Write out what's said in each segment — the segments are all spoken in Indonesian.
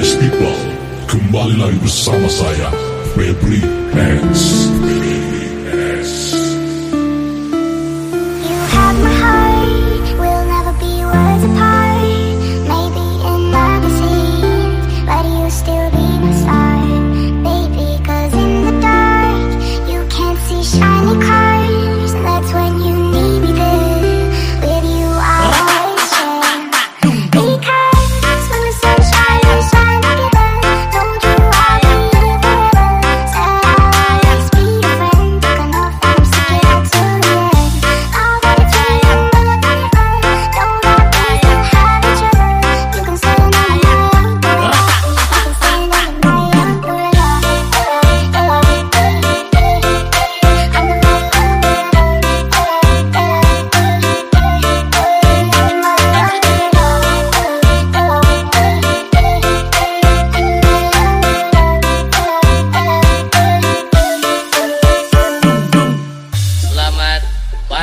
Fresh People Kembali lagi bersama saya Febri Hanks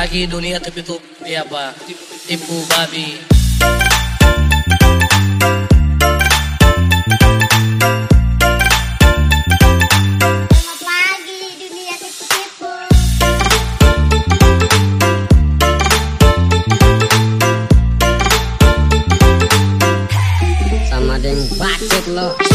lagi dunia tapi ku ya apa tipu babi. Sama dengan bacot loh